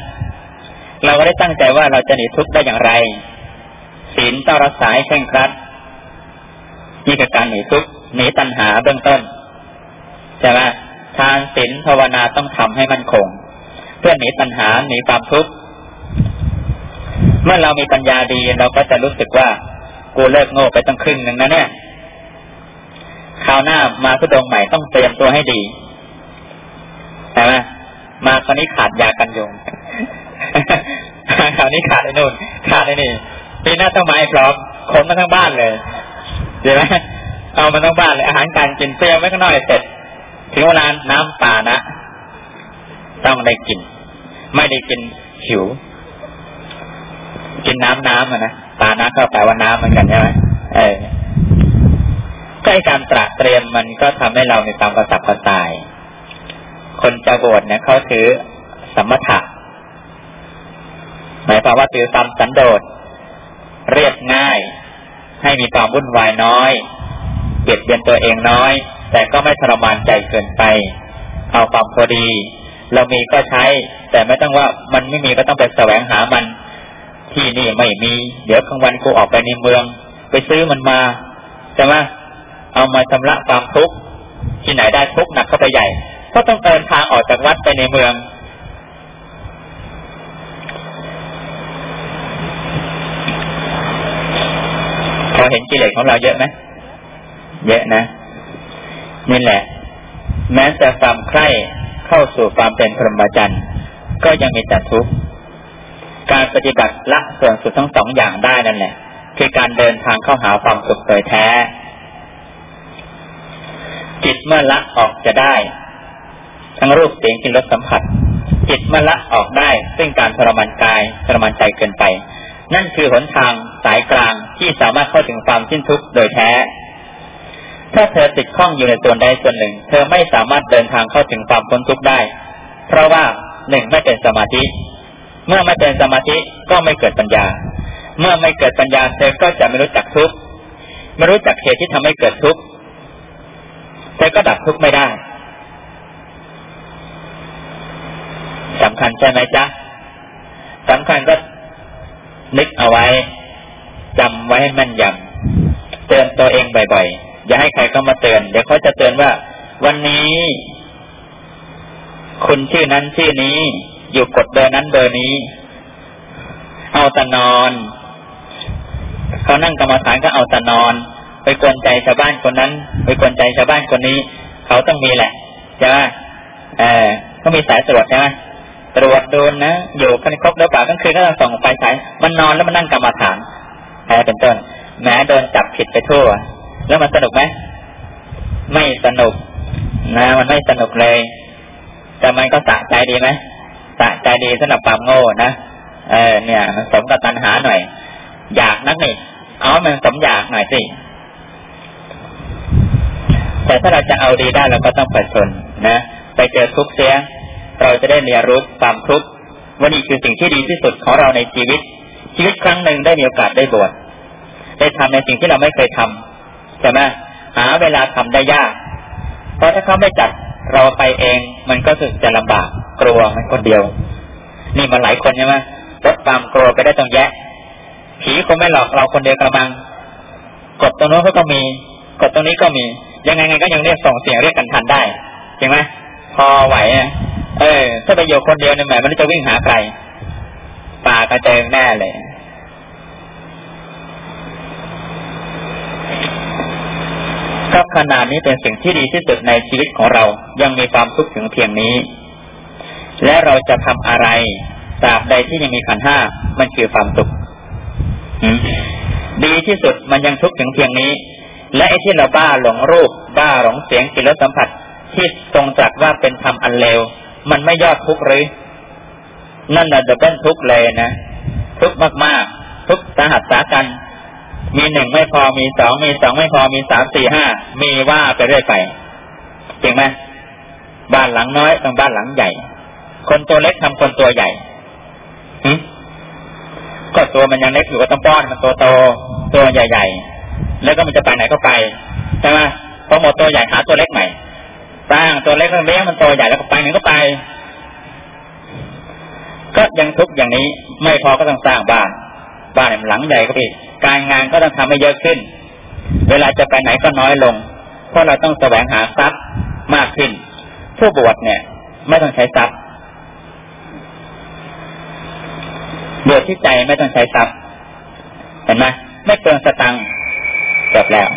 เราก็ได้ตั้งใจว่าเราจะหนีทุกได้อย่างไร ศีลต้องรักษาให้เคร่งครัดนี่คือการหนีทุกข์หนีตัณหาเบื้องต้นใช่ไหมทานศีลภาวนาต้องทำให้มันคง เพื่อหนีปัญหาหนีความทุกข์เมื่อเรามีปัญญาดีเราก็จะรู้สึกว่ากูเลิกโง่ไปตั้งครึ่งหนึ่งนะเนี่ยคราวหน้ามาทุดงใหม่ต้องเตรียมตัวให้ดีใช่ไหมมาคราวนี้ขาดยากันยุงคราวนี้ขาดไอ้นู่นขาดไอ้นี่ ปีหน้าต้องมาไอ้พร้อมขนมาทั้งบ้านเลยเห็นไหมเอามาทั้งบ้านเลยอาหารการกินเตรียมไว้ข้างนอกเสร็จถึงเวลาน้ำป่านะ ต้องได้กิน ไม่ได้กินหิว กินน้ำน้ำอะนะป่านะก็แปลว่าน้ำเหมือนกันใช่ไหมเออก็ไอการตระเตรียมมันก็ทำให้เรามีความกระสับกระส่าย คนจะบวชเนี่ยเขาถือสมถะหมายความว่าถือความสันโดษ เรียบง่าย ให้มีความวุ่นวายน้อยเบียดเบียนตัวเองน้อย แต่ก็ไม่ทรมานใจเกินไป เอาความพอดี เรามีก็ใช้ แต่ไม่ต้องว่ามันไม่มีก็ต้องไปแสวงหามัน ที่นี่ไม่มี เดี๋ยวกลางวันกูออกไปในเมือง ไปซื้อมันมาใช่ไหมเอามาชำระความทุกข์ที่ไหนได้ทุกข์หนักเข้าไปใหญ่ ก็ต้องเดินทางออกจากวัดไปในเมือง พอเห็นกิเลสของเราเยอะไหมเยอะนะนี่แหละ แม้แต่ความใคร่เข้าสู่ความเป็นพรหมจรรย์ก็ยังมีแต่ทุกข์การปฏิบัติละส่วนสุดทั้งสองอย่างได้นั่นแหละ คือการเดินทางเข้าหาความสุขโดยแท้ จิตเมื่อละออกจะได้ ทั้งรูปเสียงกลิ่นรสสัมผัส จิตเมื่อละออกได้ ซึ่งการทรมานกายทรมานใจเกินไป นั่นคือหนทางสายกลางที่สามารถเข้าถึงความสิ้นทุกข์โดยแท้ ถ้าเธอติดข้องอยู่ในส่วนใดส่วนหนึ่ง เธอไม่สามารถเดินทางเข้าถึงความพ้นทุกข์ได้ เพราะว่าหนึ่งไม่เป็นสมาธิ เมื่อไม่เป็นสมาธิก็ไม่เกิดปัญญา เมื่อไม่เกิดปัญญาเธอก็จะไม่รู้จักทุกข์ไม่รู้จักเหตุที่ทำให้เกิดทุกข์เธอก็ดับทุกข์ไม่ได้สำคัญใช่ไหมจ๊ะสำคัญก็ นึกเอาไว้จำไว้ให้มันยำเตือนตัวเองบ่อยๆ อย่าให้ใครเข้ามาเตือน เดี๋ยวเขาจะเตือนว่า วันนี้ คุณชื่อนั้นชื่อนี้ อยู่กดเบอร์นั้นเบอร์นี้ เอาแต่นอนเขานั่งกรรมฐานก็เอาแต่นอน ไปกวนใจชาวบ้านคนนั้น ไปกวนใจชาวบ้านคนนี้ เขาต้องมีแหละใช่ไหมเออเขามีสายตรวจใช่ไหม ตรวจดูนะอยู่กันครบแล้วป่ากลางคืนก็ต้องส่องไฟฉายมันนอนแล้วมันนั่งกรรมฐานแพ้เป็นต้นแม้โดนจับผิดไปทั่ว แล้วมันสนุกไหมไม่สนุกนะมันไม่สนุกเลย แต่มันก็สะใจดีไหมสะใจดีสำหรับความโง่นะเออเนี่ยมันสมกับตัณหาหน่อย อยากนักนี่เอามันสมอยากหน่อยสิแต่ถ้าเราจะเอาดีได้เราก็ต้องประชนนะไปเจอทุกเสีย เราจะได้เรียนรู้ความทุกข์ว่านี่คือสิ่งที่ดีที่สุดของเราในชีวิต ชีวิตครั้งหนึ่งได้มีโอกาสได้บวชได้ทำในสิ่งที่เราไม่เคยทำใช่ไหมหาเวลาทำได้ยาก เพราะถ้าเขาไม่จัดเราไปเอง มันก็สึกจะลำบากกลัวมันคนเดียว นี่มาหลายคนใช่ไหมลดความกลัวไปได้ตรงแยะผีคงไม่หลอกเราคนเดียวกระมังกดตรงโน้นก็มีกดตรงนี้ก็มี ยังไงไงก็ยังเรียกส่งเสียงเรียกกันทันได้จริงไหมพอไหว เออ ถ้าไปอยู่คนเดียวเนี่ยแหมมันจะวิ่งหาใครป่ากระเจิงแน่เลยถ้าขนาดนี้เป็นสิ่งที่ดีที่สุดในชีวิตของเรายังมีความทุกข์ถึงเพียงนี้ และเราจะทำอะไรตราบใดที่ยังมีขันห้ามันคือความสุกข์ดีที่สุดมันยังทุกข์ถึงเพียงนี้ และไอ้ที่เราบ้าหลงรูป บ้าหลงเสียงกลิ่นรสสัมผัสที่ทรงจัดว่าเป็นธรรมอันเลว มันไม่ยอดทุกข์หรือ นั่นน่ะจะเป็นทุกข์เลยนะ ทุกข์มากๆ ทุกข์สาหัสสากัน มีหนึ่งไม่พอมีสองมีสองไม่พอมีสามสี่ห้ามีว่าไปเรื่อยไปจริงไหมบ้านหลังน้อยต้องบ้านหลังใหญ่ คนตัวเล็กทำคนตัวใหญ่ก็ตัวมันยังเล็กอยู่ก็ต้องป้อนมันตัวโตตัวใหญ่ ๆ แล้วก็มันจะไปไหนก็ไปใช่ไหมพอหมดตัวใหญ่หาตัวเล็กใหม่ สร้างตัวเล็กมันเลี้ยงมันตัวใหญ่แล้วก็ไปหนก็ไป ก็ยังทุกอย่างนี้ ไม่พอก็ต้องสร้างบ้านบ้านหลังใหญ่ก็ไปการงานก็ต้องทำให้เยอะขึ้น เวลาจะไปไหนก็น้อยลง เพราะเราต้องแสวงหาทรัพย์มากขึ้น ผู้บวชเนี่ย ไม่ต้องใช้ทรัพย์บวชที่ใจไม่ต้องใช้ทรัพย์เห็นไหมไม่เปลืองสตังค์จบแล้ว